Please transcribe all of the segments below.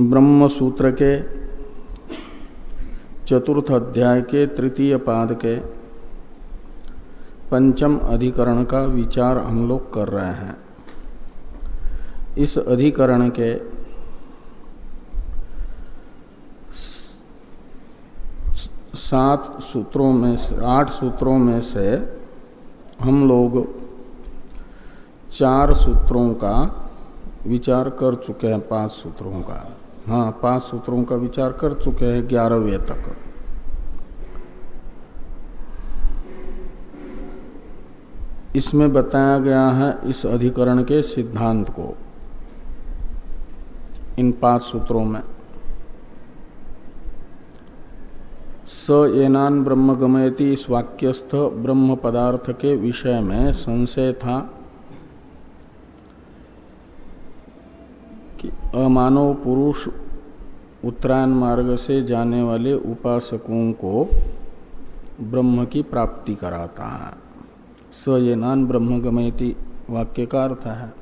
ब्रह्म सूत्र के चतुर्थ अध्याय के तृतीय पाद के पंचम अधिकरण का विचार हम लोग कर रहे हैं। इस अधिकरण के सात सूत्रों में से, आठ सूत्रों में से हम लोग चार सूत्रों का विचार कर चुके हैं, पाँच सूत्रों का। हाँ पाँच सूत्रों का विचार कर चुके हैं ग्यारहवें तक। इसमें बताया गया है इस अधिकरण के सिद्धांत को, इन पाँच सूत्रों में। स एनान ब्रह्म गमयति इस वाक्यस्थ ब्रह्म पदार्थ के विषय में संशय था। कि अमानव पुरुष उत्तरायण मार्ग से जाने वाले उपासकों को ब्रह्म की प्राप्ति कराता है। स ये नान ब्रह्म गमयती वाक्य का अर्थ है।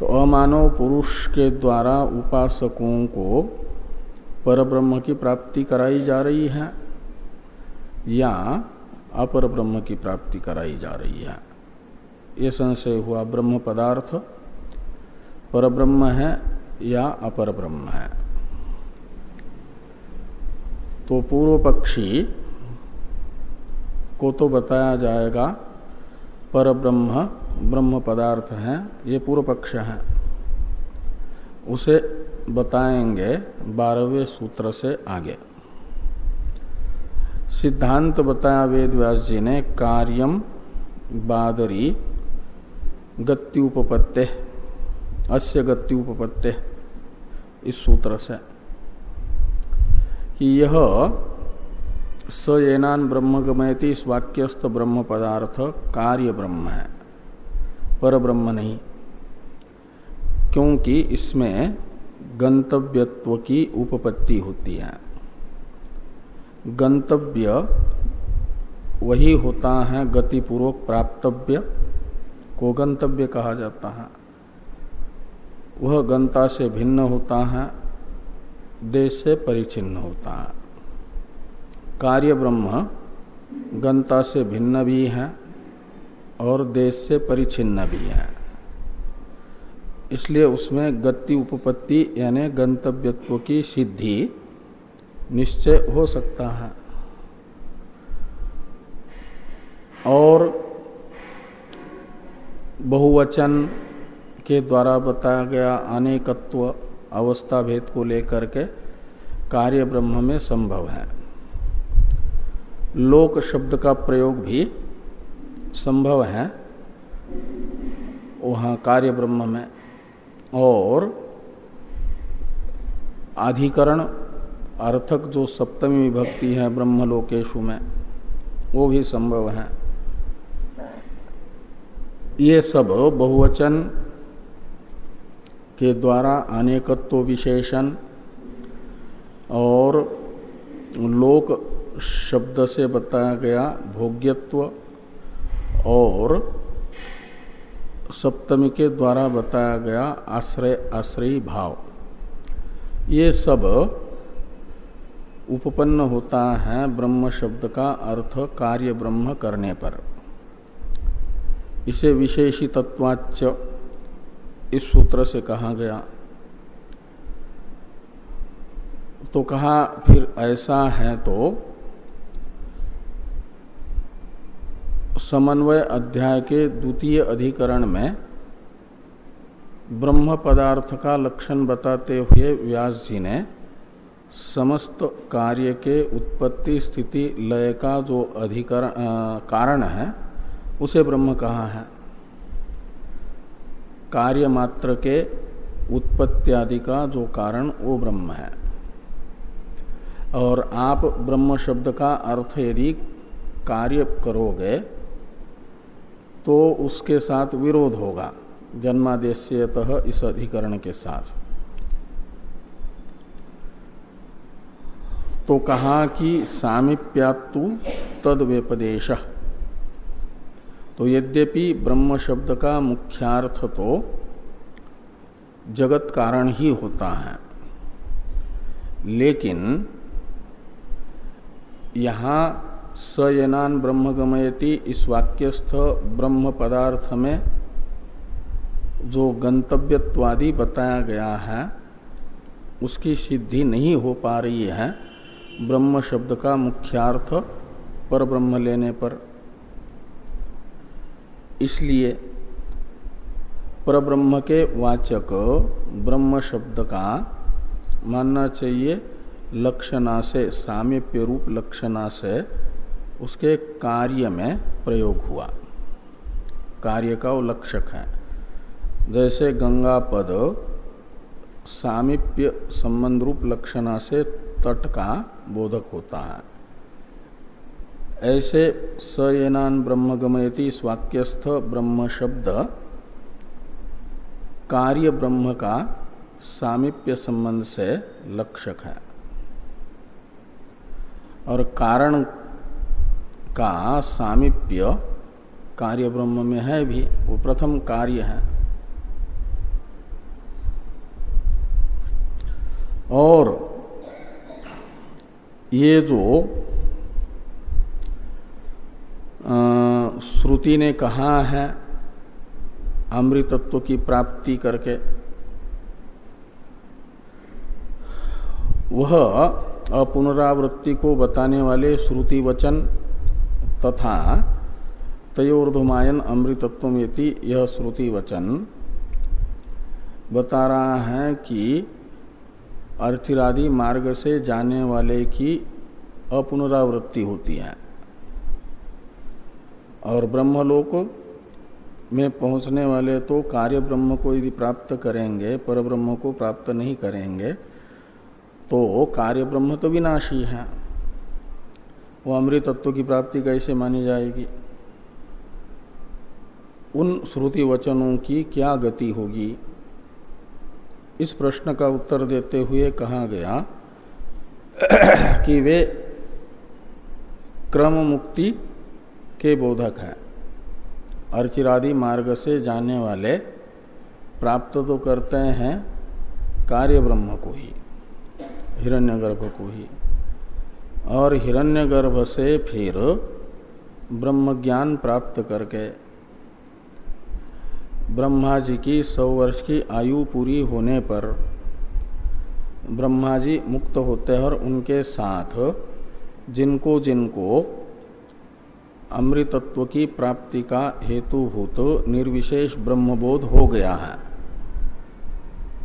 तो अमानव पुरुष के द्वारा उपासकों को पर ब्रह्म की प्राप्ति कराई जा रही है या अपर ब्रह्म की प्राप्ति कराई जा रही है? ये संशय हुआ, ब्रह्म पदार्थ पर ब्रह्म है या अपर ब्रह्म है? तो पूर्व पक्षी को तो बताया जाएगा पर ब्रह्म ब्रह्म पदार्थ है, ये पूर्व पक्ष है। उसे बताएँगे बारहवें सूत्र से आगे। सिद्धांत बताया वेद व्यास जी ने कार्यम बादरी गति उपपत्ते अस्य गति उपपत्ते इस सूत्र से। कि यह स येनान ब्रह्म गमयति इस वाक्यस्थ ब्रह्म पदार्थ कार्य ब्रह्म है, पर ब्रह्म नहीं। क्योंकि इसमें गंतव्यत्व की उपपत्ति होती है। गंतव्य वही होता है गतिपूर्वक प्राप्तव्य को गंतव्य कहा जाता है। वह गंता से भिन्न होता है देश से परिचिन्न होता है। कार्य ब्रह्म गंता से भिन्न भी है और देश से परिचिन्न भी है। इसलिए उसमें गति उपपत्ति यानी गंतव्यत्व की सिद्धि निश्चय हो सकता है। और बहुवचन के द्वारा बताया गया अनेकत्व अवस्था भेद को लेकर के कार्य ब्रह्म में संभव है। लोक शब्द का प्रयोग भी संभव है वहाँ कार्य ब्रह्म में। और अधिकरण अर्थक जो सप्तमी विभक्ति है ब्रह्मलोकेशु में, वो भी संभव है। ये सब बहुवचन के द्वारा अनेकत्व विशेषण और लोक शब्द से बताया गया भोग्यत्व और सप्तमी के द्वारा बताया गया आश्रय आश्रयी भाव। ये सब उपपन्न होता है ब्रह्म शब्द का अर्थ कार्य ब्रह्म करने पर। इसे विशेषी तत्वाच इस सूत्र से कहा गया। तो कहा, फिर ऐसा है तो समन्वय अध्याय के द्वितीय अधिकरण में ब्रह्म पदार्थ का लक्षण बताते हुए व्यास जी ने समस्त कार्य के उत्पत्ति स्थिति लय का जो अधिकरण कारण है उसे ब्रह्म कहा है। कार्य मात्र के उत्पत्ति आदि का जो कारण, वो ब्रह्म है। और आप ब्रह्म शब्द का अर्थ यदि कार्य करोगे तो उसके साथ विरोध होगा। जन्मादेश्यतः इस अधिकरण के साथ। तो कहा कि सामिप्यात्तु तद व्यपदेश तो यद्यपि ब्रह्म शब्द का मुख्यार्थ तो जगत कारण ही होता है। लेकिन यहाँ सयनान ब्रह्म गमयति इस वाक्यस्थ ब्रह्म पदार्थ में जो गंतव्यत्वादि बताया गया है, उसकी सिद्धि नहीं हो पा रही है। ब्रह्म शब्द का मुख्यार्थ पर ब्रह्म लेने पर इसलिए परब्रह्म के वाचक ब्रह्म शब्द का मानना चाहिए लक्षणा से सामिप्य रूप लक्षणा से उसके कार्य में प्रयोग हुआ। कार्य का वो लक्षक है। जैसे गंगा पद सामिप्य संबंध रूप लक्षणा से तट का बोधक होता है। ऐसे स सयनान ब्रह्म गमयति स्वाक्यस्थ ब्रह्म शब्द कार्य ब्रह्म का सामिप्य संबंध से लक्षक है। और कारण का सामिप्य कार्य ब्रह्म में है भी, वो प्रथम कार्य है। और ये जो श्रुति ने कहा है, अमृतत्व की प्राप्ति करके। वह अपुनरावृत्ति को बताने वाले श्रुति वचन तथा तयोर्धमायन अमृतत्व यह श्रुति वचन बता रहा है कि अर्थिरादि मार्ग से जाने वाले की अपुनरावृत्ति होती है। और ब्रह्मलोक में पहुँचने वाले तो कार्य ब्रह्म को यदि प्राप्त करेंगे पर ब्रह्म को प्राप्त नहीं करेंगे तो कार्य ब्रह्म तो विनाशी है। वो अमृत तत्व की प्राप्ति कैसे मानी जाएगी? उन श्रुति वचनों की क्या गति होगी? इस प्रश्न का उत्तर देते हुए कहा गया कि वे क्रम मुक्ति के बोधक है। अर्चिरादि मार्ग से जाने वाले प्राप्त तो करते हैं कार्य ब्रह्म को ही, हिरण्यगर्भ को ही। और हिरण्यगर्भ से फिर ब्रह्म ज्ञान प्राप्त करके ब्रह्मा जी की सौ वर्ष की आयु पूरी होने पर ब्रह्मा जी मुक्त होते हैं और उनके साथ जिनको जिनको अमृतत्व की प्राप्ति का हेतु हो तो निर्विशेष ब्रह्मबोध हो गया है।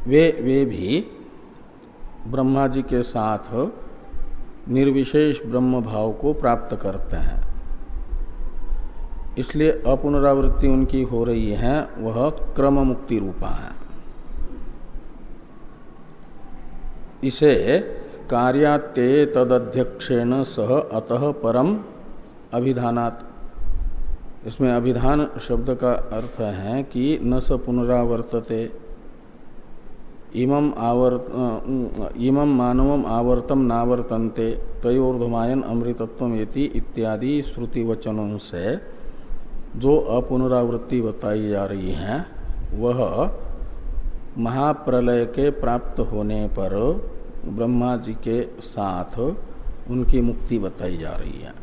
वे वे भी ब्रह्मा जी के साथ निर्विशेष ब्रह्म भाव को प्राप्त करते हैं। इसलिए अपुनरावृत्ति उनकी हो रही है, वह क्रम मुक्ति रूपा है। इसे कार्याते तदध्यक्षेण सह अतः परम अभिधानात। इसमें अभिधान शब्द का अर्थ है कि न स पुनरावर्तते। इमम आवर्त इमम मानवम आवर्तम नावर्तनते, तयोर्धमायन अमृतत्व इत्यादि श्रुति वचनों से जो अपुनरावृत्ति बताई जा रही है, वह महाप्रलय के प्राप्त होने पर ब्रह्मा जी के साथ उनकी मुक्ति बताई जा रही है।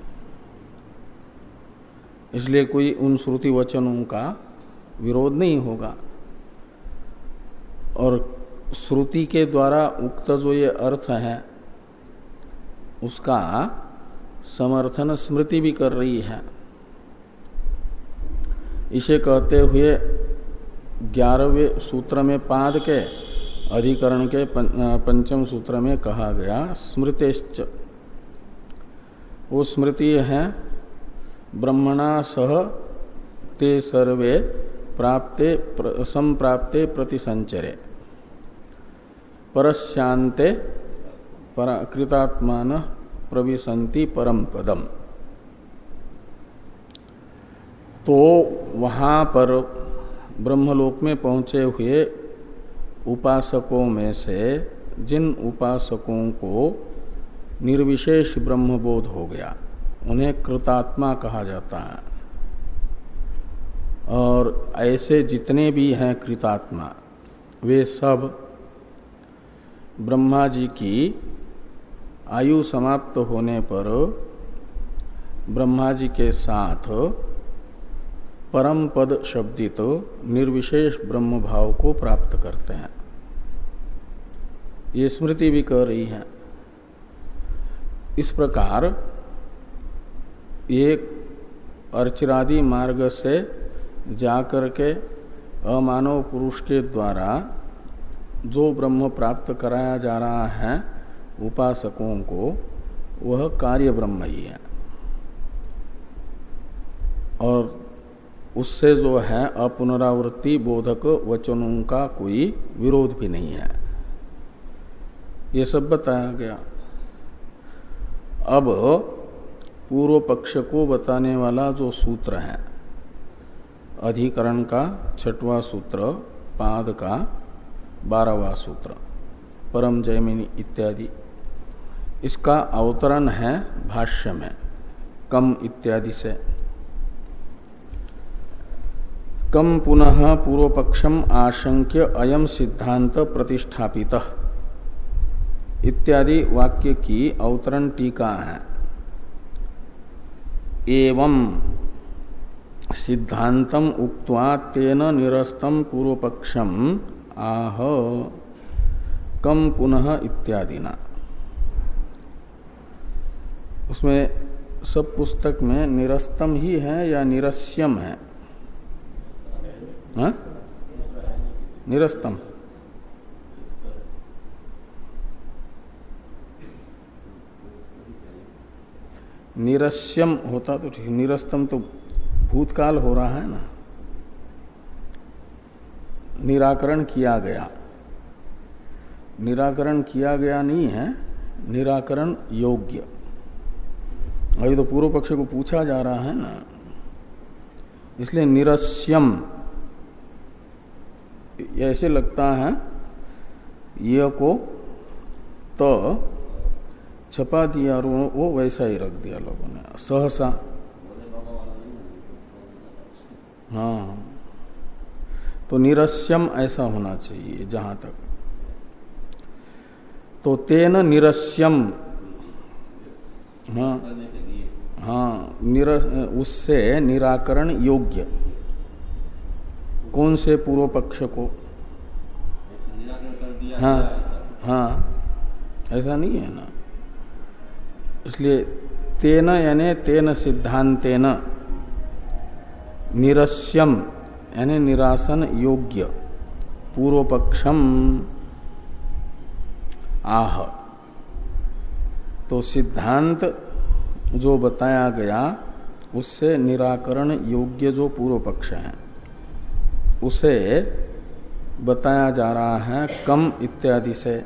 इसलिए कोई उन श्रुति वचनों का विरोध नहीं होगा। और श्रुति के द्वारा उक्त जो ये अर्थ है, उसका समर्थन स्मृति भी कर रही है। इसे कहते हुए ग्यारहवें सूत्र में पाद के अधिकरण के पंचम सूत्र में कहा गया, स्मृतिश्च। वो स्मृति है ब्रह्मणा सह ते सर्वे प्राप्ते प्र, संप्राप्ते प्रतिसंचरे परस्यांते पर कृतात्मान प्रविशंति परम पदम। तो वहाँ पर ब्रह्मलोक में पहुँचे हुए उपासकों में से जिन उपासकों को निर्विशेष ब्रह्मबोध हो गया उन्हें कृतात्मा कहा जाता है। और ऐसे जितने भी हैं कृतात्मा, वे सब ब्रह्मा जी की आयु समाप्त होने पर ब्रह्मा जी के साथ परम पद शब्दित निर्विशेष ब्रह्म भाव को प्राप्त करते हैं। ये स्मृति भी कह रही है। इस प्रकार एक अर्चरादि मार्ग से जाकर के अमानव पुरुष के द्वारा जो ब्रह्म प्राप्त कराया जा रहा है उपासकों को, वह कार्य ब्रह्म ही है। और उससे जो है अपुनरावृत्ति बोधक वचनों का कोई विरोध भी नहीं है। ये सब बताया गया। अब पूर्व पक्ष को बताने वाला जो सूत्र है, अधिकरण का छठवा सूत्र, पाद का बारहवा सूत्र, परम जयमिनी इत्यादि। इसका अवतरण है भाष्य में, कम इत्यादि से। कम पुनः पूर्व पक्षम आशंक्य अयम सिद्धांत प्रतिष्ठापित। इत्यादि वाक्य की अवतरण टीका है। एवं सिद्धांतम उक्त्वा तेन निरस्तम पूर्व पक्षम आह कम पुनः इत्यादि ना उसमें सब पुस्तक में निरस्तम ही है या निरस्यम है? हा? निरस्तम। निरस्यम होता तो ठीक, निरस्तम तो भूतकाल हो रहा है ना। निराकरण किया गया। निराकरण किया गया नहीं है, निराकरण योग्य। अभी तो पूर्व पक्ष को पूछा जा रहा है ना। इसलिए निरस्यम ऐसे लगता है यह को तो छपा दिया और वो वैसा ही रख दिया लोगों ने। सहसा। हाँ। तो निरस्यम ऐसा होना चाहिए जहाँ तक। तो तेन निरस्यम। हाँ। हाँ निर उससे निराकरण योग्य। कौन से पूर्व पक्ष को? हाँ। हाँ। ऐसा नहीं है ना? इसलिए तेन यानी तेन सिद्धांतेन। निरस्यम, यानी निरासन योग्य। पूर्व पक्षम आह। तो सिद्धांत जो बताया गया, उससे निराकरण योग्य जो पूर्व पक्ष है, उसे बताया जा रहा है कम इत्यादि से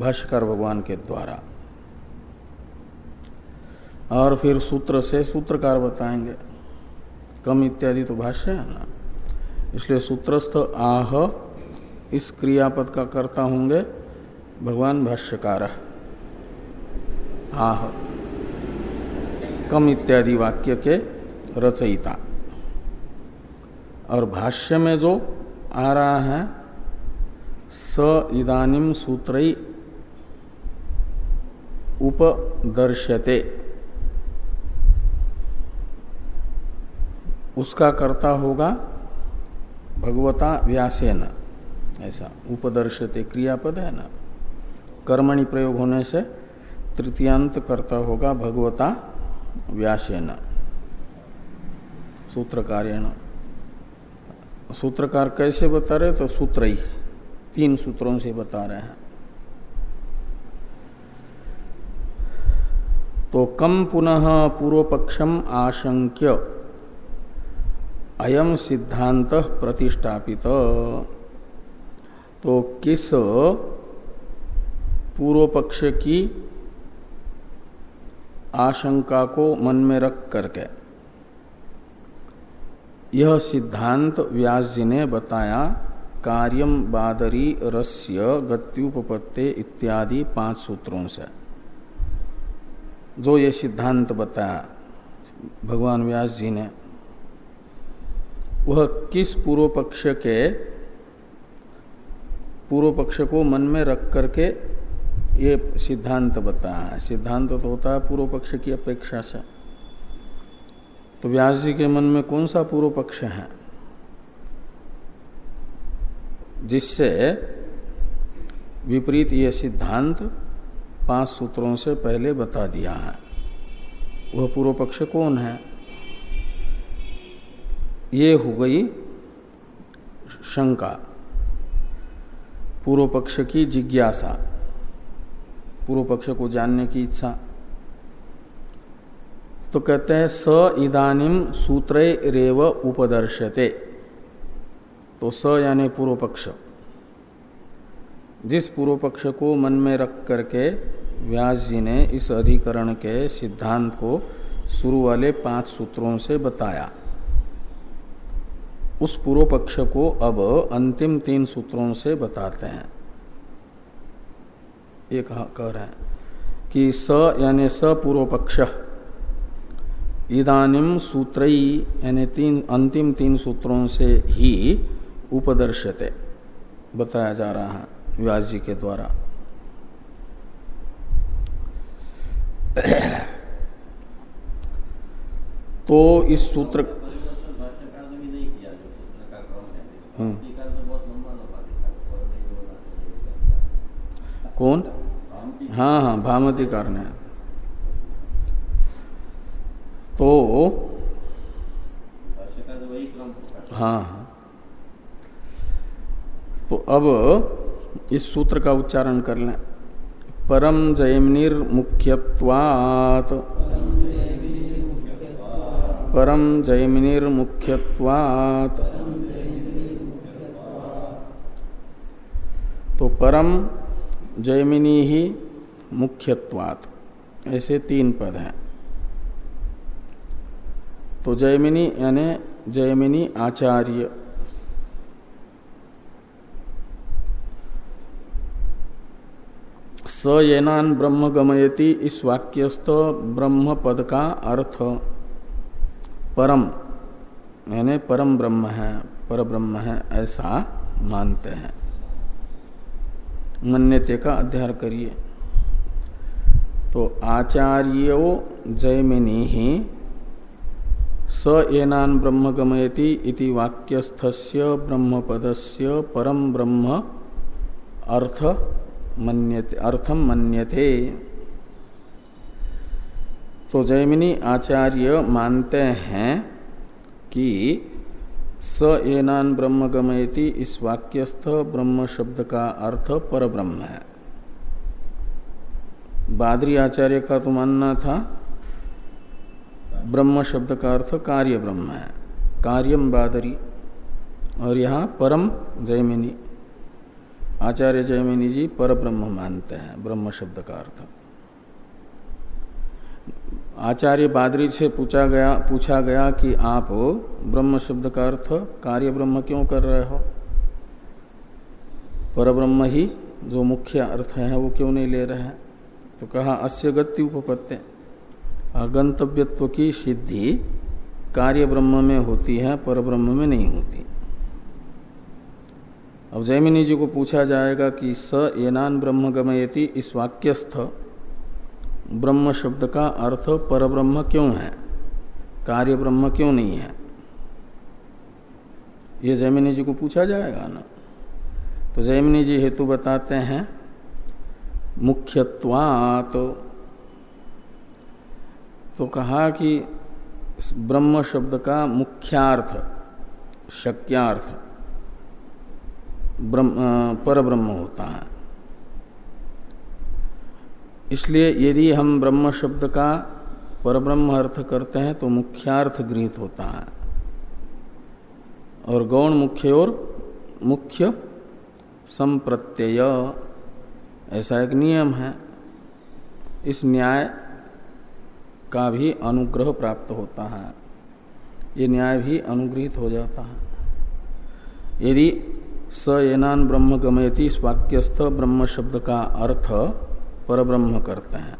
भाष्कर भगवान के द्वारा। और फिर सूत्र से सूत्रकार बताएँगे। कम इत्यादि तो भाष्य है ना? इसलिए सूत्रस्थ आह इस क्रियापद का कर्ता होंगे भगवान भाष्यकार। आह। कम इत्यादि वाक्य के रचयिता। और भाष्य में जो आ रहा है, स इदानिम सूत्र उपदर्श्यते। उसका कर्ता होगा भगवता व्यासेन। ऐसा उपदर्शते क्रियापद है ना? कर्मणि प्रयोग होने से तृतीयांत कर्ता होगा भगवता व्यासेन। सूत्रकार्यण सूत्रकार कैसे बता रहे तो सूत्र ही। तीन सूत्रों से बता रहे हैं। तो कम पुनः पूर्व पक्षम आशंक्य। अयम सिद्धांत प्रतिष्ठापित। तो किस पूर्व पक्ष की आशंका को मन में रख करके? यह सिद्धांत व्यास जी ने बताया कार्यम बादरी रस्य गत्युपत्ते इत्यादि पाँच सूत्रों से। जो ये सिद्धांत बताया, भगवान व्यास जी ने। वह किस पूर्व पक्ष के पूर्व पक्ष को मन में रख करके ये सिद्धांत बताया है? सिद्धांत तो होता है पूर्व पक्ष की अपेक्षा से। तो व्यास जी के मन में कौन सा पूर्व पक्ष है? जिससे विपरीत ये सिद्धांत पाँच सूत्रों से पहले बता दिया है। वह पूर्व पक्ष कौन है? ये हो गई शंका। पूर्व पक्ष की जिज्ञासा, पूर्व पक्ष को जानने की इच्छा। तो कहते हैं, स इदानिम सूत्र रेव उपदर्शते। तो स यानी पूर्व पक्ष। जिस पूर्व पक्ष को मन में रख करके व्यास जी ने इस अधिकरण के सिद्धांत को शुरू वाले पाँच सूत्रों से बताया। उस पूर्व पक्ष को अब अंतिम तीन सूत्रों से बताते हैं। ये कहा कह रहे हैं कि स यानी स पूर्व पक्ष इदानिम सूत्र यानी तीन अंतिम तीन सूत्रों से ही उपदर्शते, बताया जा रहा है व्यास जी के द्वारा। तो इस सूत्र हम्म। कौन भामती कारण है। तो हाँ। तो अब इस सूत्र का उच्चारण कर लें। परम जयमनिर मुख्यत्वात् परम जयमिनिर मुख्यत्वात् तो परम जयमिनी ही मुख्यत्वात। ऐसे तीन पद हैं। तो जयमिनी, यानी जयमिनी आचार्य। स येनान ब्रह्म गमयति, इस वाक्यस्थ ब्रह्म पद का अर्थ। परम, यानी परम ब्रह्म है, पर ब्रह्म है, ऐसा मानते हैं। मन्यते का अध्ययन करिए। तो आचार्यो जयमिनी ही स एनान ब्रह्म गमयति इति वाक्यस्थस्य ब्रह्मपदस्य परम ब्रह्म अर्थ मन्यते अर्थम मन्यते। तो जयमिनी आचार्य मानते हैं कि स एनान ब्रह्म गमयति इस वाक्यस्थ ब्रह्म शब्द का अर्थ पर ब्रह्म है। बादरी आचार्य का तो मानना था, ब्रह्म शब्द का अर्थ कार्य ब्रह्म है। कार्यम बादरी। और यहाँ परम जयमिनी, आचार्य जयमिनी जी पर ब्रह्म मानते हैं, ब्रह्म शब्द का अर्थ। आचार्य बादरी से पूछा गया पूछा गया कि आप ब्रह्म शब्द का अर्थ कार्य ब्रह्म क्यों कर रहे हो? पर ब्रह्म ही जो मुख्य अर्थ है, वो क्यों नहीं ले रहे हैं? तो कहा, अस्य गति उपपत्ति। गंतव्यत्व की सिद्धि कार्य ब्रह्म में होती है, पर ब्रह्म में नहीं होती। अब जयमिनी जी को पूछा जाएगा कि स एनान ब्रह्म गमयति, इस वाक्यस्थ ब्रह्म शब्द का अर्थ पर ब्रह्म क्यों है? कार्य ब्रह्म क्यों नहीं है? ये जैमिनी जी को पूछा जाएगा ना? तो जैमिनी जी हेतु बताते हैं मुख्यत्वात। तो कहा कि ब्रह्म शब्द का मुख्यार्थ, शक्यार्थ पर ब्रह्म होता है। इसलिए यदि हम ब्रह्म शब्द का परब्रह्म अर्थ करते हैं तो मुख्यार्थ गृहित होता है। और गौण मुख्य और मुख्य संप्रत्यय। ऐसा एक नियम है। इस न्याय का भी अनुग्रह प्राप्त होता है। ये न्याय भी अनुग्रहित हो जाता है। यदि स एनान ब्रह्म गमयति इस वाक्यस्थ ब्रह्म शब्द का अर्थ पर ब्रह्म करते हैं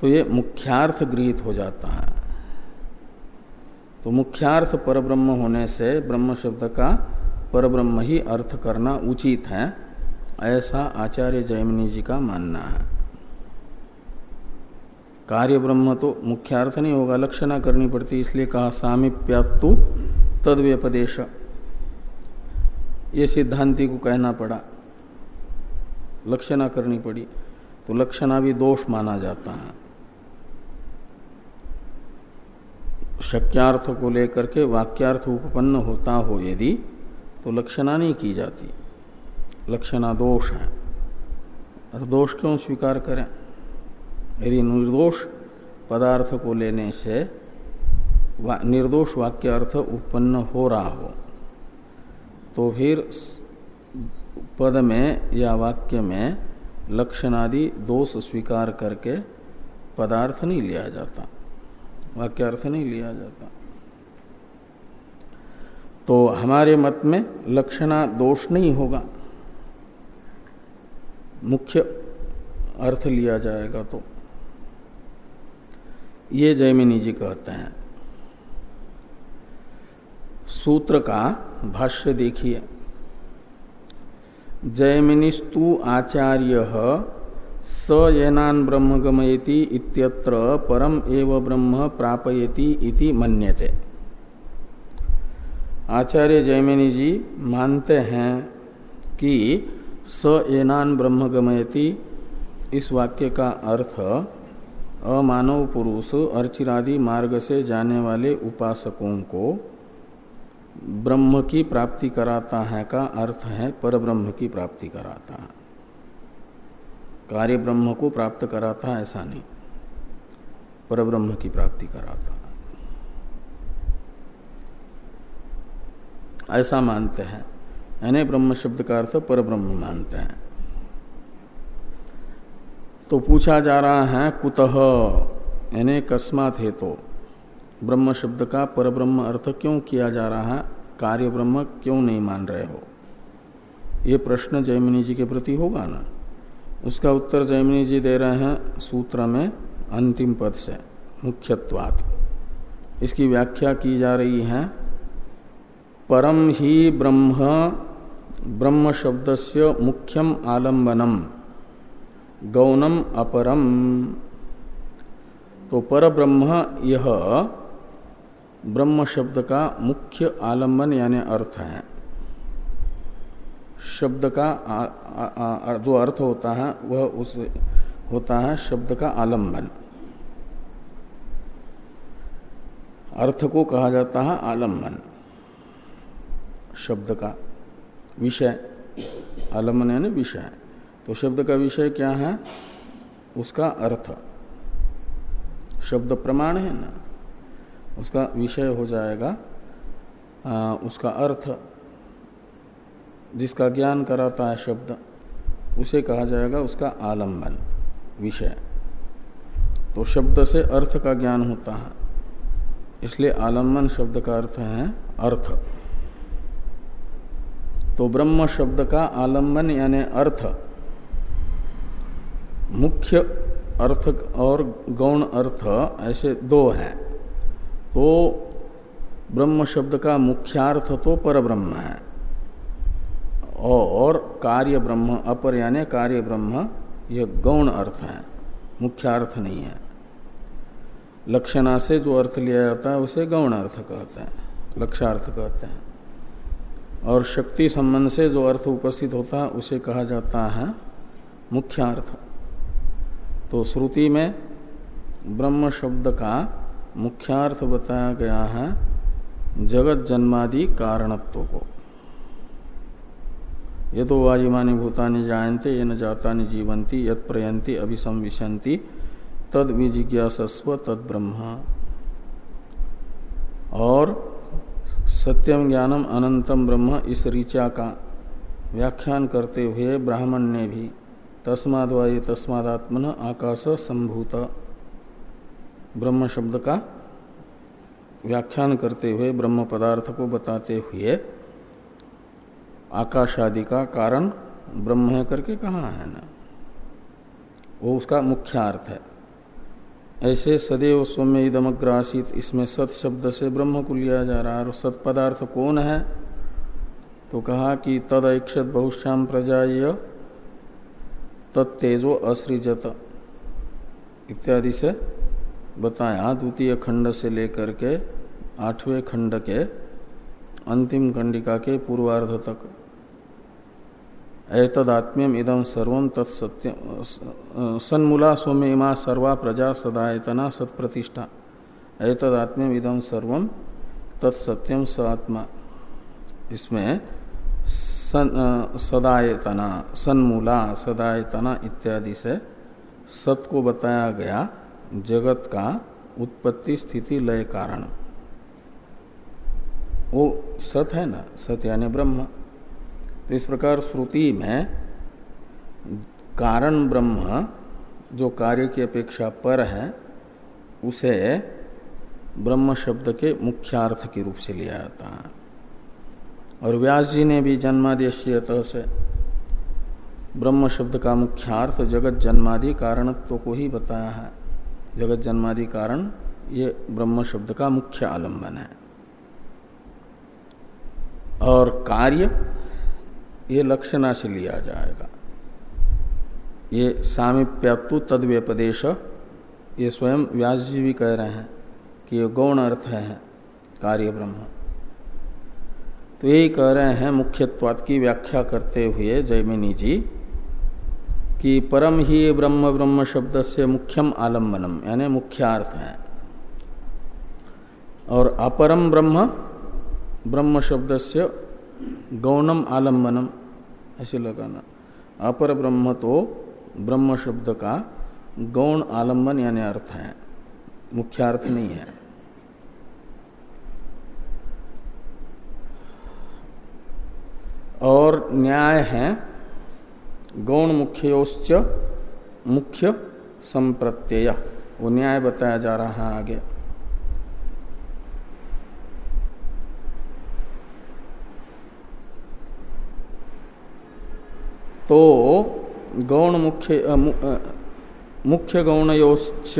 तो ये मुख्यार्थ गृहित हो जाता है। तो मुख्यार्थ पर ब्रह्म होने से ब्रह्म शब्द का परब्रह्म ही अर्थ करना उचित है। ऐसा आचार्य जयमिनी जी का मानना है। कार्य ब्रह्म तो मुख्य अर्थ नहीं होगा, लक्षणा करनी पड़ती, इसलिए कहा, सामिप्यात्तु तद व्यपदेश ये सिद्धांति को कहना पड़ा, लक्षणा करनी पड़ी तो लक्षणा भी दोष माना जाता है। शक्यार्थ को लेकर के वाक्यार्थ उपपन्न होता हो यदि तो लक्षणा नहीं की जाती। लक्षणा दोष है। दोष क्यों स्वीकार करें? यदि निर्दोष पदार्थ को लेने से वा, निर्दोष वाक्य अर्थ उत्पन्न हो रहा हो तो फिर पद में या वाक्य में लक्षणादि दोष स्वीकार करके पदार्थ नहीं लिया जाता वाक्य अर्थ नहीं लिया जाता। तो हमारे मत में लक्षणा दोष नहीं होगा। मुख्य अर्थ लिया जाएगा तो। ये जयमिनी जी कहते हैं। सूत्र का भाष्य देखिए। जयमिनिस्तु आचार्य स येनान ब्रह्म इत्यत्र परम एव ब्रह्म प्रापयति इति मन्यते। आचार्य जयमिनी जी मानते हैं कि स एनान ब्रह्म गमयति इस वाक्य का अर्थ, अमानव पुरुष अर्चिरादि मार्ग से जाने वाले उपासकों को ब्रह्म की प्राप्ति कराता है का अर्थ है पर ब्रह्म की प्राप्ति कराता है। कार्य ब्रह्म को प्राप्त कराता है, ऐसा नहीं। पर ब्रह्म की प्राप्ति कराता ऐसा मानते हैं। यानी ब्रह्म शब्द का अर्थ पर ब्रह्म मानते हैं। तो पूछा जा रहा है, कुतः? यानी कस्मात है तो ब्रह्म शब्द का पर ब्रह्म अर्थ क्यों किया जा रहा है? कार्य ब्रह्म क्यों नहीं मान रहे हो? ये प्रश्न जयमिनी जी के प्रति होगा ना? उसका उत्तर जयमिनी जी दे रहे हैं सूत्र में अंतिम पद से, मुख्यत्वात्। इसकी व्याख्या की जा रही है, परम ही ब्रह्म ब्रह्म शब्द से मुख्यम आलंबनम गौनम अपरम। तो पर ब्रह्म यह ब्रह्म शब्द का मुख्य आलंबन यानी अर्थ है। शब्द का आ, आ, आ, जो अर्थ होता है वह उस होता है शब्द का आलंबन अर्थ को कहा जाता है आलंबन शब्द का। विषय आलंबन यानी विषय तो शब्द का विषय क्या है? उसका अर्थ। शब्द प्रमाण है ना? उसका विषय हो जाएगा आ, उसका अर्थ। जिसका ज्ञान कराता है शब्द उसे कहा जाएगा उसका आलंबन विषय। तो शब्द से अर्थ का ज्ञान होता है। इसलिए आलंबन शब्द का अर्थ है अर्थ। तो ब्रह्म शब्द का आलंबन यानी अर्थ, मुख्य अर्थ और गौण अर्थ ऐसे दो हैं। तो ब्रह्म शब्द का मुख्यार्थ तो पर ब्रह्म है, और कार्य ब्रह्म, अपर यानी कार्य ब्रह्म यह गौण अर्थ है, मुख्यार्थ नहीं है। लक्षणा से जो अर्थ लिया जाता है, उसे गौण अर्थ कहते हैं लक्ष्यार्थ कहते हैं। और शक्ति संबंध से जो अर्थ उपस्थित होता है, उसे कहा जाता है मुख्यार्थ। तो श्रुति में ब्रह्म शब्द का मुख्यार्थ बताया गया है जगत जन्मादि कारणत्व को। ये तो वायुमानी भूतानि जायन्ते, ये न जाता जीवंती यद प्रयंती अभिसंविशंति तद विजिज्ञासस्व तद ब्रह्म और सत्यम ज्ञानम अनंतम ब्रह्म इस ऋचा का। व्याख्यान करते हुए ब्राह्मण ने भी तस्माद तस्मादात्मन आकाश संभूत। ब्रह्म शब्द का व्याख्यान करते हुए ब्रह्म पदार्थ को बताते हुए आकाश आदि का कारण ब्रह्म है करके कहा है ना। वो उसका मुख्य अर्थ है। ऐसे सदैव सौम्य इदमग्र आसित इसमें सत शब्द से ब्रह्म को लिया जा रहा है और सत पदार्थ कौन है? तो कहा कि तद ऐक्षत बहुश्याम प्रजा तत्तेजो असृजत। इत्यादि से बताया द्वितीय खंड से लेकर के आठवें खंड के अंतिम खंडिका के पूर्वार्ध तक। एतदात्म्यम इदम सर्व तत्सत्य सन्मूला सौम्य इमा सर्वा प्रजा सदायतना सत्प्रतिष्ठा। एतदात्म्यम इदम सर्व तत्सत्यम स आत्मा। इसमें सन, सदायतना सन्मूला सदायतना इत्यादि से सत को बताया गया जगत का उत्पत्ति स्थिति लय कारण। वो सत है ना? सत यानी ब्रह्म। तो इस प्रकार श्रुति में कारण ब्रह्म जो कार्य की अपेक्षा पर है, उसे ब्रह्म शब्द के मुख्यार्थ के रूप से लिया जाता है। और व्यास जी ने भी जन्मादेशीयत से ब्रह्म शब्द का मुख्यार्थ जगत जन्मादि कारणत्व को ही बताया है। जगत जन्मादि कारण ये ब्रह्म शब्द का मुख्य आलंबन है। और कार्य ये लक्षणा से लिया जाएगा। ये सामिप्यात्तु तद व्यपदेश ये स्वयं व्यास जी भी कह रहे हैं कि ये गौण अर्थ है कार्य ब्रह्म तो यही कह रहे हैं मुख्यत्वाद की व्याख्या करते हुए जयमिनी जी कि परम ही ब्रह्म ब्रह्म शब्द से मुख्यम आलम्बनम, यानी मुख्यार्थ है। और अपरम ब्रह्म ब्रह्म शब्द से गौणम आलम्बनम ऐसे लगाना। अपर ब्रह्म तो ब्रह्म शब्द का गौण आलंबन यानी अर्थ है। मुख्यार्थ नहीं है। और न्याय है, गौण मुख्योश्च मुख्य संप्रत्यय। वो न्याय बताया जा रहा है आगे। तो गौण मुख्य मुख्य गौणयोश्च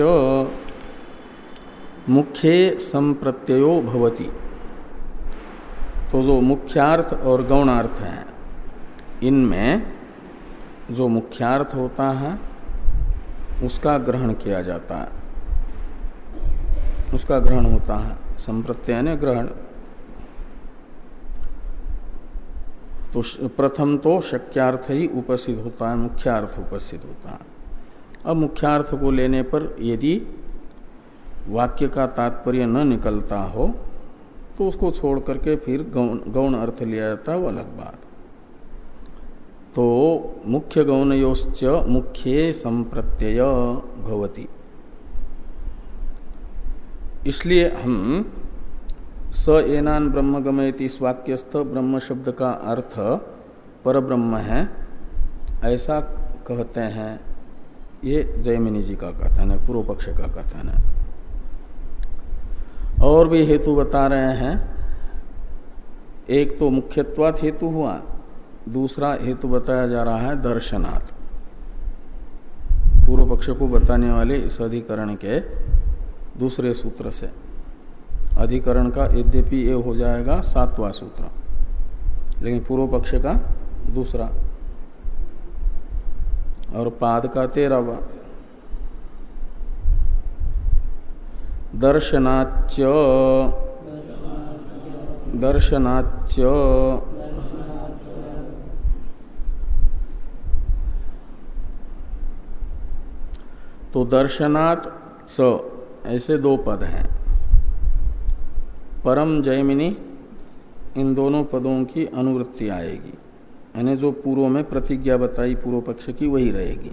मुख्य संप्रत्ययो भवती। तो जो मुख्यार्थ और गौणार्थ है, इनमें जो मुख्यार्थ होता है, उसका ग्रहण किया जाता है। उसका ग्रहण होता है। संप्रत्यय ने ग्रहण। तो प्रथम तो शक्यार्थ ही उपस्थित होता है, मुख्यार्थ उपस्थित होता है। अब मुख्यार्थ को लेने पर यदि वाक्य का तात्पर्य न निकलता हो तो उसको छोड़ करके फिर गौण गौण अर्थ लिया जाता है, वो अलग बात। तो मुख्य गौणयोश्च मुख्य संप्रत्यय भवती। इसलिए हम स एनान ब्रह्म गमयति इस वाक्यस्थ ब्रह्म शब्द का अर्थ पर ब्रह्म है। ऐसा कहते हैं। ये जयमिनी जी का कथन है, पूर्व पक्ष का कथन है। और भी हेतु बता रहे हैं। एक तो मुख्यत्वात हेतु हुआ, दूसरा हेतु बताया जा रहा है दर्शनात्। पूर्व पक्ष को बताने वाले इस अधिकरण के दूसरे सूत्र से। अधिकरण का यद्यपि ये हो जाएगा सातवां सूत्र। लेकिन पूर्व पक्ष का दूसरा। और पाद का तेरहवा। दर्शनाच दर्शनाच तो दर्शनात् स, ऐसे दो पद हैं। परम जयमिनी इन दोनों पदों की अनुवृत्ति आएगी। यानी जो पूर्व में प्रतिज्ञा बताई पूर्व पक्ष की, वही रहेगी।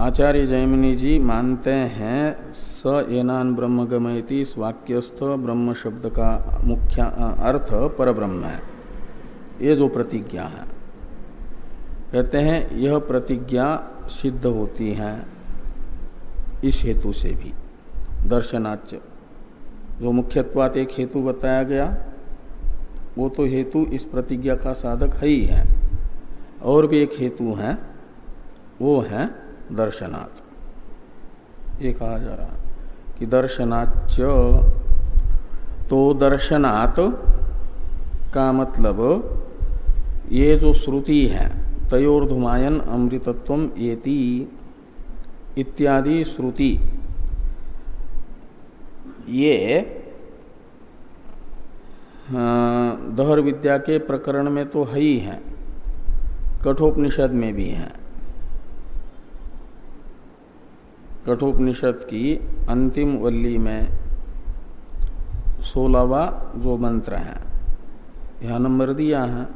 आचार्य जयमिनी जी मानते हैं, स एनान ब्रह्म गमयती वाक्यस्थ ब्रह्म शब्द का मुख्य अर्थ पर ब्रह्म है। ये जो प्रतिज्ञा है। कहते हैं, यह प्रतिज्ञा सिद्ध होती है इस हेतु से भी। दर्शनाच्य। जो मुख्यत्वात एक हेतु बताया गया, वो तो हेतु इस प्रतिज्ञा का साधक है ही है। और भी एक हेतु है, वो है दर्शनात्। कहा जा रहा कि दर्शनाच तो दर्शनात् का मतलब ये जो श्रुति है, तयोर्धुमायन अमृतत्व येति, इत्यादि श्रुति ये दहर विद्या के प्रकरण में तो है ही है, कठोपनिषद में भी है। कठोपनिषद की अंतिम वल्ली में सोलहवा जो मंत्र है, यह नंबर दिया है।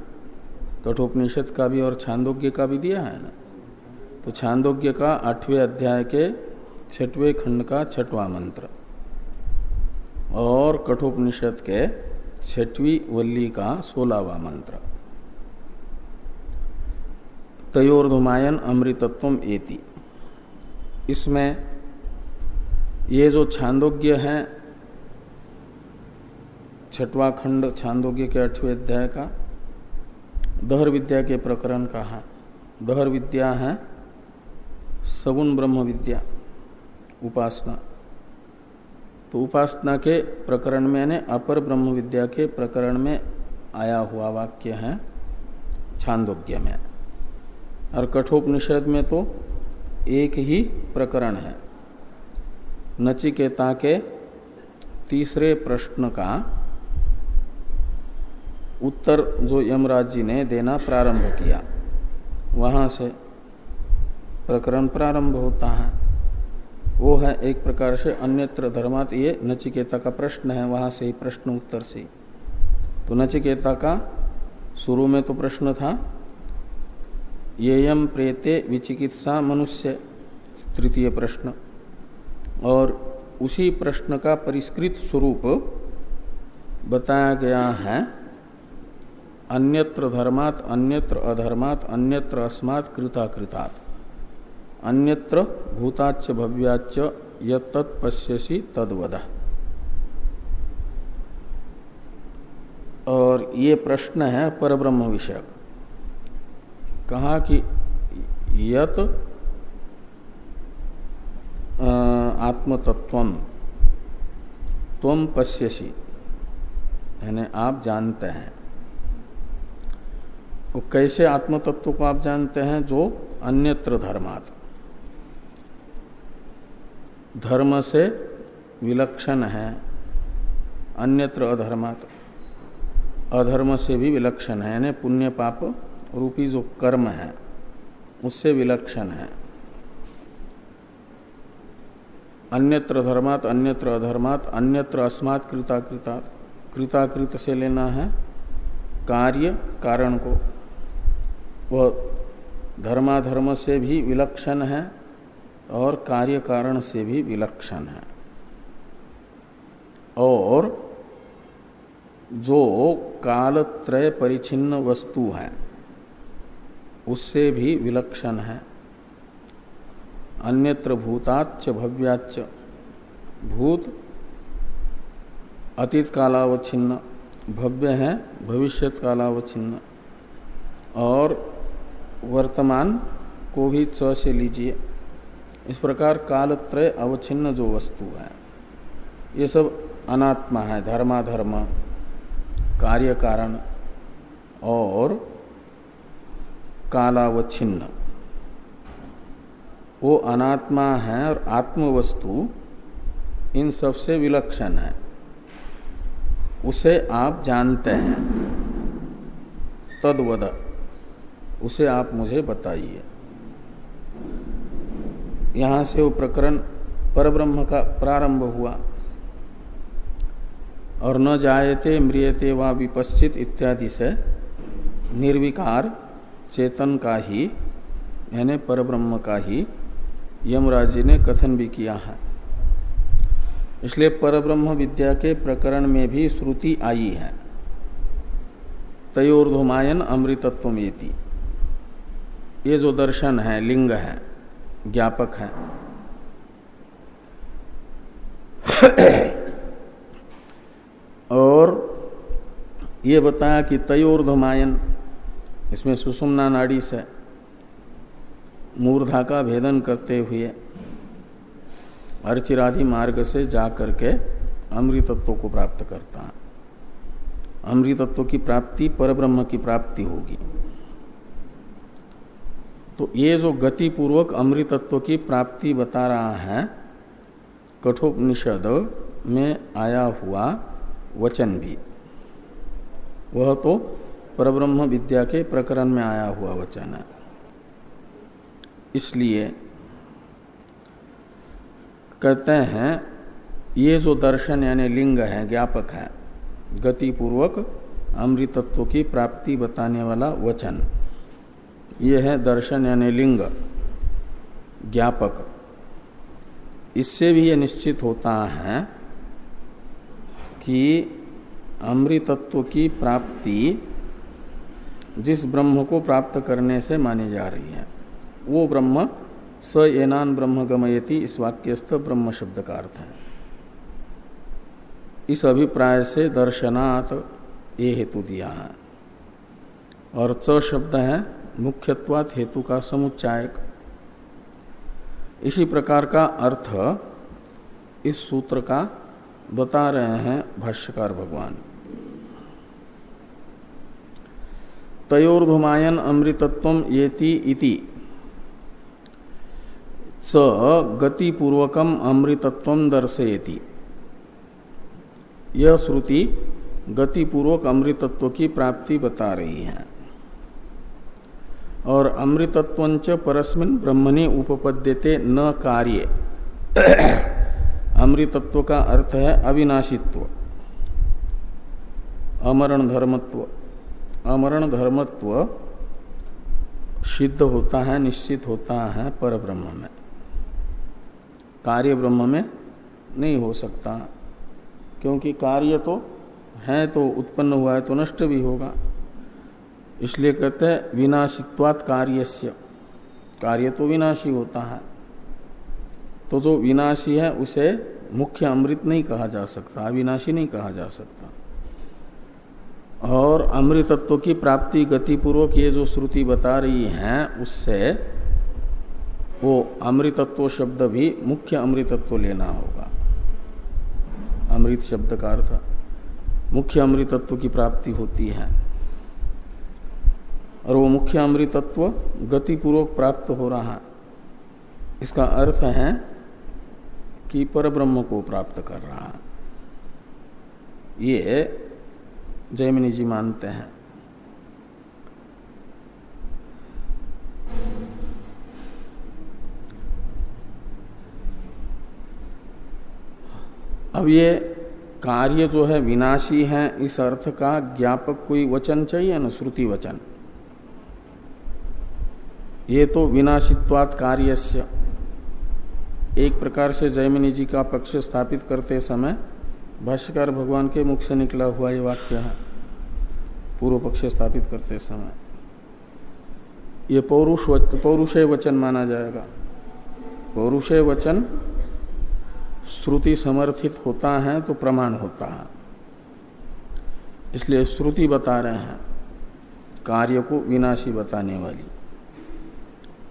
कठोपनिषद का भी और छांदोग्य का भी दिया है ना? तो छांदोग्य का आठवें अध्याय के छठवें खंड का छठवा मंत्र। और कठोपनिषद के छठवी वल्ली का सोलहवा मंत्र। तयोर्धुमायन अमृतत्व एति। इसमें ये जो छांदोग्य है, छठवा खंड छांदोग्य के अठवें अध्याय का, दहर विद्या के प्रकरण का है। दहर विद्या है, सगुण ब्रह्म विद्या, उपासना। तो उपासना के प्रकरण में यानी अपर ब्रह्म विद्या के प्रकरण में आया हुआ वाक्य है छांदोग्य में। और कठोपनिषद में तो एक ही प्रकरण है। नचिकेता के तीसरे प्रश्न का उत्तर जो यमराज जी ने देना प्रारंभ किया, वहाँ से प्रकरण प्रारंभ होता है। वो है एक प्रकार से अन्यत्र धर्मात, ये नचिकेता का प्रश्न है, वहाँ से ही प्रश्न उत्तर से। तो नचिकेता का शुरू में तो प्रश्न था येयम प्रेते विचिकित्सा मनुष्य, तृतीय प्रश्न। और उसी प्रश्न का परिष्कृत स्वरूप बताया गया है, अन्यत्र धर्मात, अन्यत्र अधर्मात, अन्यत्र अस्मात् कृता कृतात् अन्यत्र भूताच भव्याच यत्पश्यसी तदवद। और ये प्रश्न है परब्रह्म विषयक। कहा कि यत आत्मतत्व तम पश्यसी। यानी आप जानते हैं। वो कैसे आत्मतत्व को आप जानते हैं? जो अन्यत्र धर्मात्। धर्म से विलक्षण है, अन्यत्र अधर्मात। अधर्म से भी विलक्षण है, यानी पुण्य पाप रूपी जो कर्म है, उससे विलक्षण है। अन्यत्र धर्मात, अन्यत्र अधर्मात, अन्यत्र अस्मात् कृताकृतात्। कृताकृत से लेना है कार्य, कारण को। वह धर्माधर्म से भी विलक्षण है और कार्य कारण से भी विलक्षण है। और जो कालत्रय परिचिन्न वस्तु है, उससे भी विलक्षण है। अन्यत्र भूताच भव्याच भूत अतीत कालावच्छिन्न, भव्य है, भविष्यत कालावच्छिन्न। और वर्तमान को भी च से लीजिए। इस प्रकार कालत्रय अवच्छिन्न जो वस्तु है, ये सब अनात्मा है, धर्माधर्म, कार्य कारण और कालावच्छिन्न। वो अनात्मा है और आत्म वस्तु इन सबसे विलक्षण है। उसे आप जानते हैं। तदवद, उसे आप मुझे बताइए। यहाँ से वो प्रकरण परब्रह्म का प्रारंभ हुआ। और न जायते म्रियते व विपश्चित इत्यादि से निर्विकार चेतन का ही, यानी परब्रह्म का ही यमराज जी ने कथन भी किया है। इसलिए परब्रह्म विद्या के प्रकरण में भी श्रुति आई है। तयोर्धुमायन अमृतत्व ये जो दर्शन है, लिंग है ज्ञापक है। और ये बताया कि तयोर्धमायन, इसमें सुषुम्ना नाड़ी से मूर्धा का भेदन करते हुए अर्चिराधि मार्ग से जा करके अमृतत्व को प्राप्त करता। है अमृतत्व की प्राप्ति परब्रह्म की प्राप्ति होगी। तो ये जो गति पूर्वक अमृतत्व की प्राप्ति बता रहा है, कठोपनिषद में आया हुआ वचन भी। वह तो परब्रह्म विद्या के प्रकरण में आया हुआ वचन है। इसलिए कहते हैं, ये जो दर्शन यानी लिंग है, ज्ञापक है गति पूर्वक अमृतत्व की प्राप्ति बताने वाला वचन। ये है दर्शन यानी लिंग, ज्ञापक। इससे भी ये निश्चित होता है कि अमृतत्व की प्राप्ति जिस ब्रह्म को प्राप्त करने से मानी जा रही है, वो ब्रह्म स एनान ब्रह्म गमयति इस वाक्यस्थ ब्रह्म शब्द का अर्थ है। इस अभिप्राय से दर्शनात् ये हेतु दिया है। और च शब्द है मुख्यत्वात हेतु का समुच्चायक। इसी प्रकार का अर्थ इस सूत्र का बता रहे हैं भाष्यकार भगवान। तयोर्धुमायन अमृतत्व येति इति। स गतिपूर्वकम अमृतत्व दर्शयति। यह श्रुति गतिपूर्वक अमृतत्व की प्राप्ति बता रही है। और अमृतत्व परस्मिन ब्रह्मणि उपपद्यते न कार्य। अमृतत्व का अर्थ है अविनाशित्व। अमरण धर्मत्व। अमरण धर्मत्व सिद्ध होता है, निश्चित होता है पर ब्रह्म में। कार्य ब्रह्म में नहीं हो सकता, क्योंकि कार्य तो है तो उत्पन्न हुआ है तो नष्ट भी होगा। इसलिए कहते हैं विनाशित्वात कार्यस्य। कार्य तो विनाशी होता है। तो जो विनाशी है, उसे मुख्य अमृत नहीं कहा जा सकता, अविनाशी नहीं कहा जा सकता। और अमृतत्व की प्राप्ति गतिपूर्वक ये जो श्रुति बता रही है, उससे वो अमृतत्व शब्द भी मुख्य अमृतत्व लेना होगा। अमृत शब्द का अर्थ, मुख्य अमृतत्व की प्राप्ति होती है। और वो मुख्य अमृतत्व गतिपूर्वक प्राप्त हो रहा है। इसका अर्थ है कि परब्रह्म को प्राप्त कर रहा है। ये जयमिनी जी मानते हैं। अब ये कार्य जो है विनाशी है, इस अर्थ का ज्ञापक कोई वचन चाहिए ना श्रुति वचन? ये तो विनाशित्वात कार्यस्य। एक प्रकार से जयमिनी जी का पक्ष स्थापित करते समय भाष्यकार भगवान के मुख से निकला हुआ ये वाक्य है। पूर्व पक्ष स्थापित करते समय। ये पौरुष पौरुषय वचन माना जाएगा। पौरुषय वचन श्रुति समर्थित होता है तो प्रमाण होता है। इसलिए श्रुति बता रहे हैं। कार्य को विनाशी बताने वाली।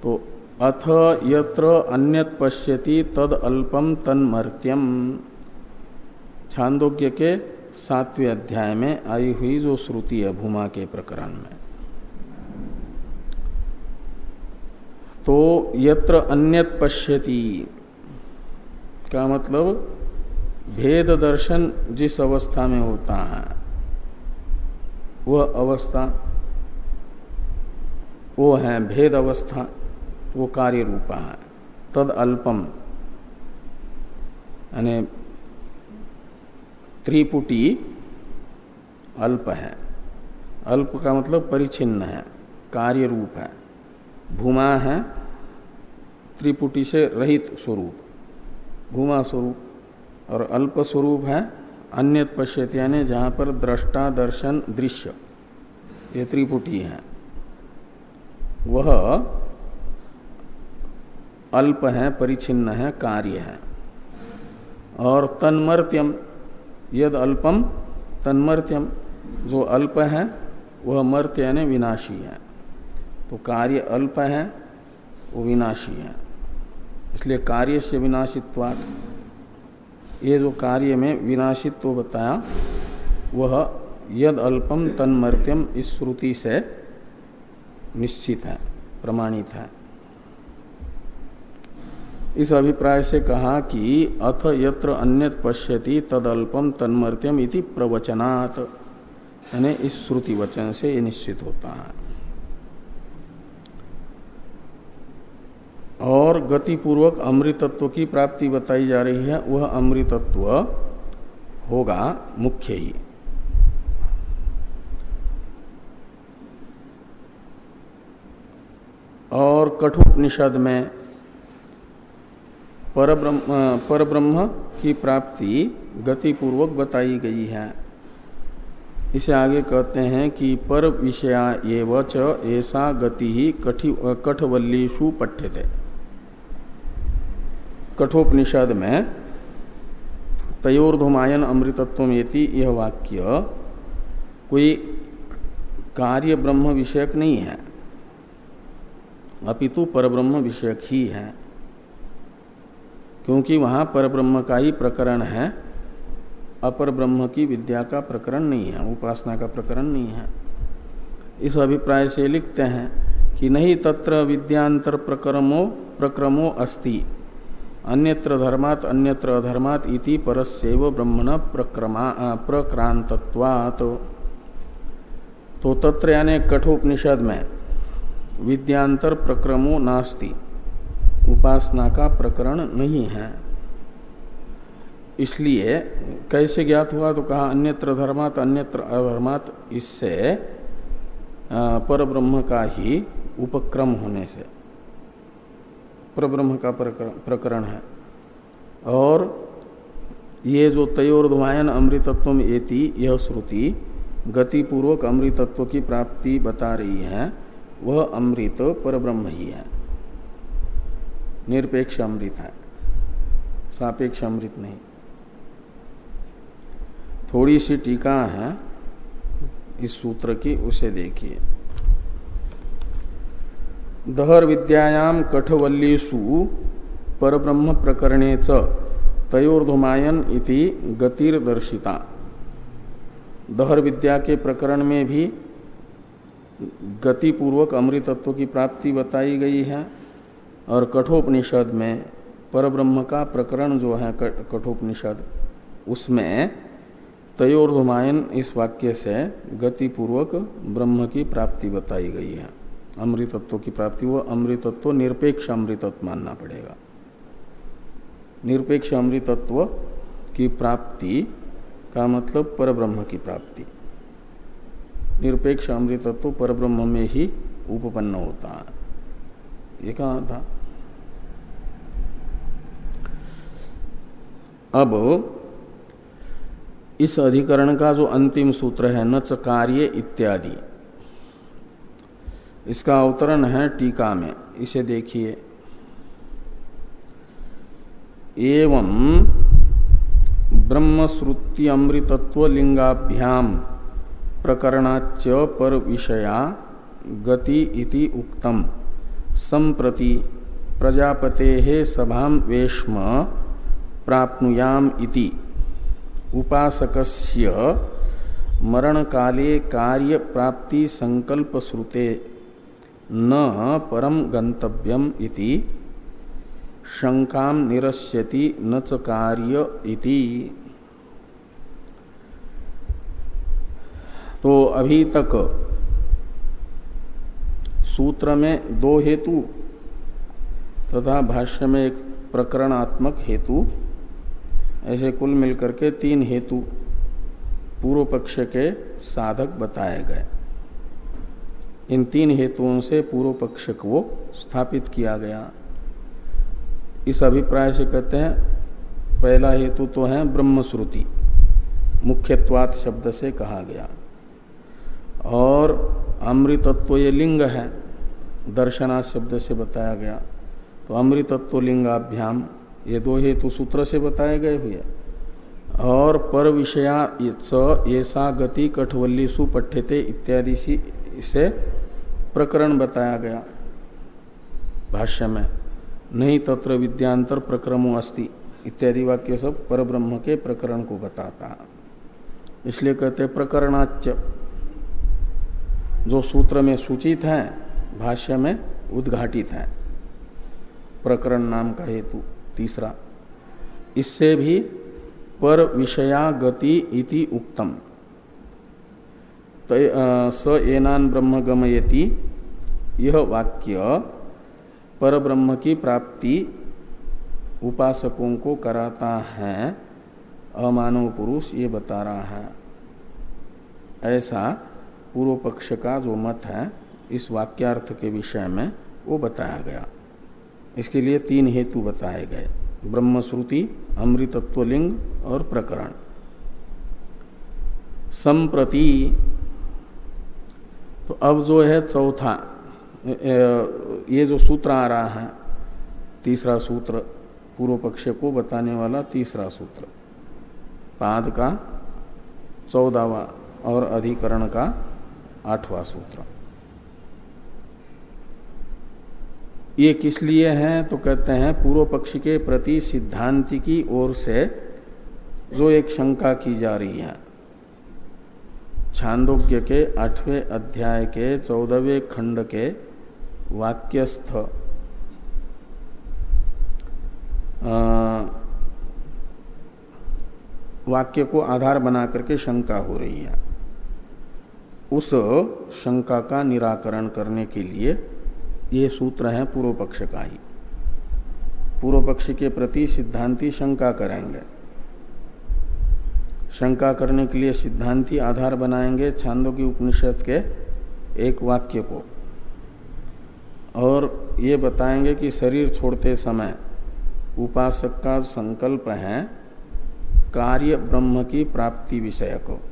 तो अथ यत्र अन्यत पश्यति तद अल्पम तन्मर्त्यम। छांदोग्य के सातवें अध्याय में आई हुई जो श्रुति है भूमा के प्रकरण में। तो यत्र अन्यत पश्यति का मतलब? भेद दर्शन जिस अवस्था में होता है, वह अवस्था, वो है भेद अवस्था। वो कार्य रूपा है। तद अल्पम। यानी त्रिपुटी अल्प है। अल्प का मतलब परिचिन्न है, कार्य रूप है। भूमा है त्रिपुटी से रहित स्वरूप। भूमा स्वरूप और अल्प स्वरूप है अन्य पश्यत, यानी जहाँ पर दृष्टा दर्शन, दृश्य, ये त्रिपुटी है। वह अल्प है परिचिन्न है, कार्य है। और तन्मर्त्यम, यद अल्पम, तन्मर्त्यम, जो अल्प है, वह मर्त्य यानी विनाशी है। तो कार्य अल्प है, वो विनाशी है। इसलिए कार्य से विनाशित्वात। ये जो कार्य में विनाशित्व बताया, वह यद अल्पम, तन्मर्त्यम इस श्रुति से निश्चित है, प्रमाणित है। इस अभिप्राय से कहा कि अथ यत्र अन्यत पश्यति तदल्पम तन्मर्त्यम इति प्रवचनात्। यानी इस श्रुति वचन से ये निश्चित होता है। और गतिपूर्वक अमृतत्व की प्राप्ति बताई जा रही है, वह अमृतत्व होगा मुख्य ही। और कठोपनिषद में पर ब्रह्म की प्राप्ति गतिपूर्वक बताई गई है। इसे आगे कहते हैं कि पर विषया एवं ऐसा गति ही कठवल्लीषु पठ्यते। कठोपनिषद में तयोर्धुमायन अमृतत्व यह वाक्य कोई कार्य ब्रह्म विषयक नहीं है, अपितु परब्रह्म विषयक ही है। क्योंकि वहाँ परब्रह्म का ही प्रकरण है अपर ब्रह्म की विद्या का प्रकरण नहीं है, उपासना का प्रकरण नहीं है। इस अभिप्राय से लिखते हैं कि नहीं तत्र विद्यांतर प्रक्रमो प्रक्रमो अस्ति। अन्यत्र धर्मात अन्यत्र अधर्मात इति परस्यव ब्रह्मण प्रक्रमा प्रक्रांतत्वात् तो तत्र यानी कठोपनिषद में विद्यांतर प्रक्रमो नास्ति। उपासना का प्रकरण नहीं है। इसलिए कैसे ज्ञात हुआ? तो कहा, अन्यत्र धर्मात, अन्यत्र अधर्मात, इससे पर ब्रह्म का ही उपक्रम होने से। पर ब्रह्म का प्रकरण है। और ये जो तयोर्धवायन अमृतत्व एति, यह श्रुति गतिपूर्वक अमृतत्व की प्राप्ति बता रही है, वह अमृत पर ब्रह्म ही है। निरपेक्ष अमृत है। सापेक्ष अमृत नहीं। थोड़ी सी टीका है, इस सूत्र की, उसे देखिए। दहर विद्यायाम कठवल्लीसु परब्रह्म प्रकरणे च तयोर्धुमायन इति गतिर्दर्शिता। दहर विद्या के प्रकरण में भी गतिपूर्वक अमृतत्व की प्राप्ति बताई गई है। और कठोपनिषद में परब्रह्म का प्रकरण जो है कठोपनिषद, उसमें तयोर्धमायन इस वाक्य से गतिपूर्वक ब्रह्म की प्राप्ति बताई गई है। अमृतत्व की प्राप्ति, वो अमृतत्व निरपेक्ष अमृतत्व मानना पड़ेगा। निरपेक्ष अमृतत्व की प्राप्ति का मतलब परब्रह्म की प्राप्ति। निरपेक्ष अमृतत्व पर ब्रह्म में ही उपपन्न होता है। ये कहा था? अब इस अधिकरण का जो अंतिम सूत्र है नच कार्य इत्यादि, इसका अवतरण है टीका में। इसे देखिए। एवं ब्रह्मश्रुति अमृतत्व लिंगाभ्याम प्रकरणाच पर विषया गति इति उक्तम। संप्रति प्रजापते सभा वेश्म प्राप्नुयाम इति। उपासकस्य मरण काले कार्य प्राप्ति संकल्प श्रुते न परम गंतव्यम इति। शंका निरस्यति न च कार्य इति। तो अभी तक सूत्र में दो हेतु तथा भाष्य में एक प्रकरणात्मक हेतु ऐसे कुल मिलकर के तीन हेतु पूर्व पक्ष के साधक बताए गए। इन तीन हेतुओं से पूर्व पक्ष को स्थापित किया गया। इस अभिप्राय से कहते हैं, पहला हेतु तो है ब्रह्मश्रुति, मुख्यत्वात शब्द से कहा गया। और अमृतत्व ये लिंग है दर्शना शब्द से बताया गया। तो अमृतत्व लिंगाभ्याम ये दो हेतु सूत्र से बताए गए हुए और पर विषया ऐसा गति, कठवल्ली सुपठ्यते इत्यादि से प्रकरण बताया गया भाष्य में। नहीं तत्र विद्यांतर प्रक्रमो अस्ति, इत्यादि वाक्य सब परब्रह्म के प्रकरण को बताता। इसलिए कहते प्रकरणाच जो सूत्र में सूचित है, भाष्य में उद्घाटित है। प्रकरण नाम का हेतु। तीसरा, इससे भी पर विषया गति इति उक्तम। तो स एनान ब्रह्म गमयति यह वाक्य पर ब्रह्म की प्राप्ति उपासकों को कराता है, अमानव पुरुष ये बता रहा है। ऐसा पूर्व पक्ष का जो मत है, इस वाक्यार्थ के विषय में वो बताया गया। इसके लिए तीन हेतु बताए गए। ब्रह्मश्रुति, अमृतत्वलिंग और प्रकरण। संप्रति तो अब जो है चौथा ये जो सूत्र आ रहा है, तीसरा सूत्र पूर्व पक्ष को बताने वाला तीसरा सूत्र। पाद का चौदावा और अधिकरण का आठवां सूत्र। ये किस लिए है? तो कहते हैं, पूर्व पक्ष के प्रति सिद्धांति की ओर से जो एक शंका की जा रही है। छांदोग्य के आठवें अध्याय के चौदहवें खंड के वाक्यस्थ वाक्य को आधार बना करके शंका हो रही है। उस शंका का निराकरण करने के लिए ये सूत्र है पूर्व पक्ष का ही। पूर्व पक्ष के प्रति सिद्धांति शंका करेंगे। शंका करने के लिए सिद्धांति आधार बनाएँगे छांदों की उपनिषद के एक वाक्य को। और ये बताएँगे कि शरीर छोड़ते समय उपासक का संकल्प है कार्य ब्रह्म की प्राप्ति विषय को।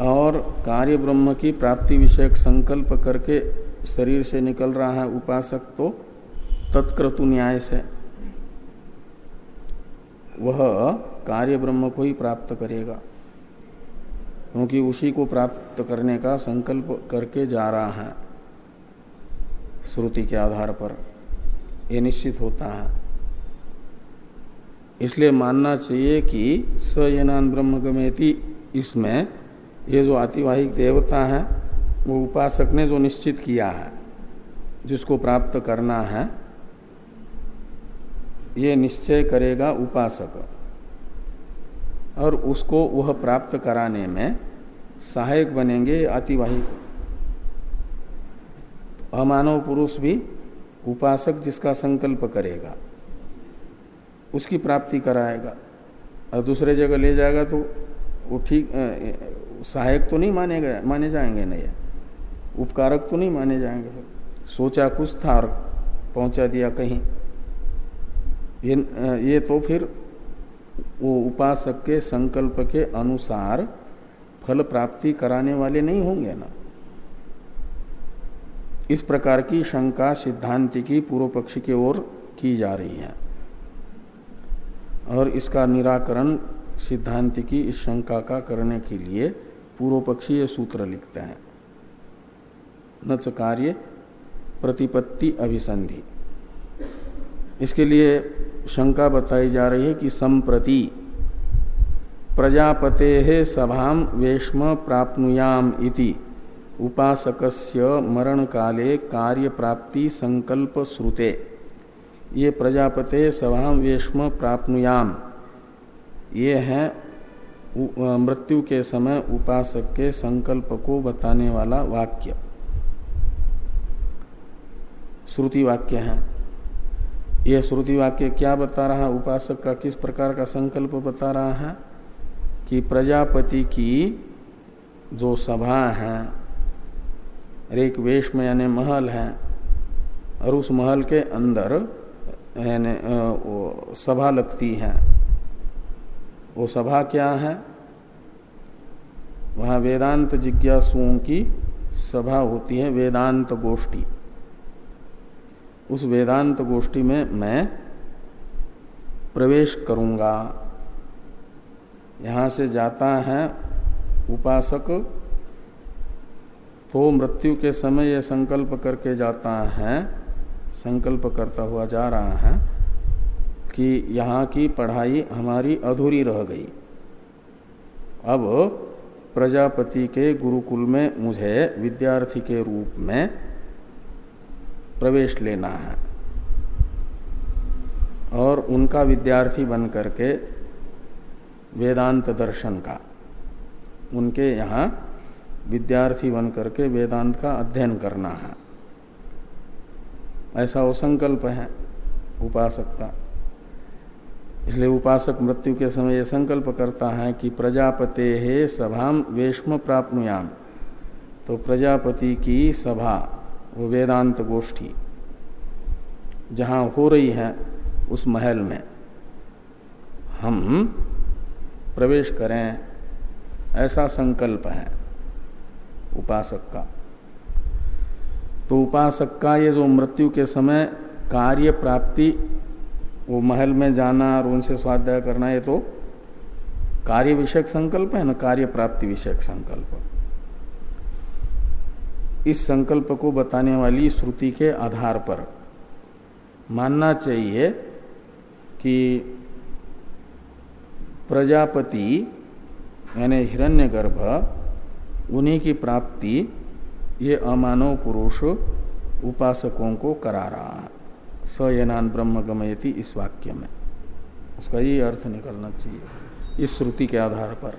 और कार्य ब्रह्म की प्राप्ति विषयक संकल्प करके शरीर से निकल रहा है उपासक तो तत्क्रतु न्याय से वह कार्य ब्रह्म को ही प्राप्त करेगा। क्योंकि उसी को प्राप्त करने का संकल्प करके जा रहा है, श्रुति के आधार पर। यह निश्चित होता है। इसलिए मानना चाहिए कि स यनान ब्रह्म इसमें ये जो आतिवाहिक देवता है, वो उपासक ने जो निश्चित किया है, जिसको प्राप्त करना है, ये निश्चय करेगा उपासक। और उसको वह प्राप्त कराने में सहायक बनेंगे अतिवाहिक अमानव पुरुष भी उपासक जिसका संकल्प करेगा, उसकी प्राप्ति कराएगा। और दूसरे जगह ले जाएगा तो वो ठीक सहायक तो नहीं माने गए, माने जाएँगे नहीं उपकारक तो नहीं माने जाएँगे सोचा कुछ था पहुँचा दिया कहीं। ये ये तो फिर वो उपासक के संकल्प के अनुसार फल प्राप्ति कराने वाले नहीं होंगे ना। इस प्रकार की शंका सिद्धांति की पूर्व पक्ष की ओर की जा रही है। और इसका निराकरण सिद्धांति की इस शंका का करने के लिए पूर्व पक्षी ये सूत्र लिखते हैं। न च कार्य, प्रतिपत्ति, अभिसंधि। इसके लिए शंका बताई जा रही है कि संप्रति, प्रजापते सभाम वेश्म प्राप्नुयाम इति, उपासकस्य मरण काले कार्य प्राप्ति संकल्प श्रुते ये प्रजापते सभाम वेश्म प्राप्नुयाम। ये है मृत्यु के समय उपासक के संकल्प को बताने वाला वाक्य। श्रुति वाक्य है। यह श्रुति वाक्य क्या बता रहा है? उपासक का किस प्रकार का संकल्प बता रहा है? कि प्रजापति की जो सभा है एक वेश में यानी महल है, और उस महल के अंदर यानी सभा लगती है। वो सभा क्या है? वहाँ वेदांत जिज्ञासुओं की सभा होती है, वेदांत गोष्ठी। उस वेदांत गोष्ठी में मैं प्रवेश करूँगा। यहाँ से जाता है उपासक तो मृत्यु के समय यह संकल्प करके जाता है, संकल्प करता हुआ जा रहा है। कि यहाँ की पढ़ाई हमारी अधूरी रह गई। अब प्रजापति के गुरुकुल में मुझे विद्यार्थी के रूप में प्रवेश लेना है और उनका विद्यार्थी बन करके वेदांत दर्शन का, उनके यहाँ विद्यार्थी बन करके वेदांत का अध्ययन करना है। ऐसा वो संकल्प है उपासक का इसलिए उपासक मृत्यु के समय यह संकल्प करता है कि प्रजापते हे सभाम वेश्म प्राप्नुयाम। तो प्रजापति की सभा, वो वेदांत गोष्ठी, जहाँ हो रही है उस महल में। हम प्रवेश करें, ऐसा संकल्प है उपासक का। तो उपासक का ये जो मृत्यु के समय कार्य प्राप्ति वो महल में जाना और उनसे स्वाध्याय करना, ये तो कार्य विषयक संकल्प है ना कार्य प्राप्ति विषयक संकल्प। इस संकल्प को बताने वाली श्रुति के आधार पर मानना चाहिए कि प्रजापति यानी हिरण्यगर्भ, उन्हीं की प्राप्ति ये अमानव पुरुष उपासकों को करा रहा है। सयनान ब्रह्म गमयति इस वाक्य में उसका ये अर्थ निकलना चाहिए, इस श्रुति के आधार पर।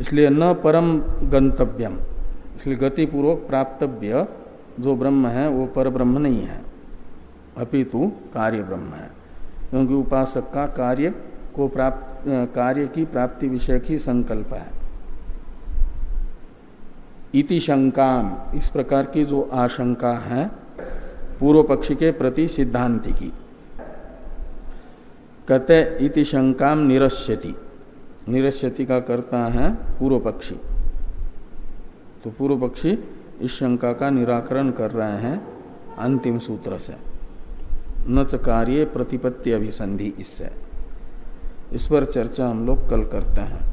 इसलिए न परम गंतव्यम, इसलिए गतिपूर्वक प्राप्तव्य जो ब्रह्म है, वो पर ब्रह्म नहीं है। अपितु कार्य ब्रह्म है, क्योंकि उपासक का कार्य को प्राप्त कार्य की प्राप्ति विषय की संकल्प है। इति शंकाम, इस प्रकार की जो आशंका है पूर्व पक्षी के प्रति सिद्धांति की। कहते इति शंकाम निरस्यति। निरस्यति का करता है पूर्व पक्षी। तो पूर्व पक्षी इस शंका का निराकरण कर रहे हैं अंतिम सूत्र से। न कार्य प्रतिपत्ति अभिसंधि इससे। इस पर चर्चा हम लोग कल करते हैं।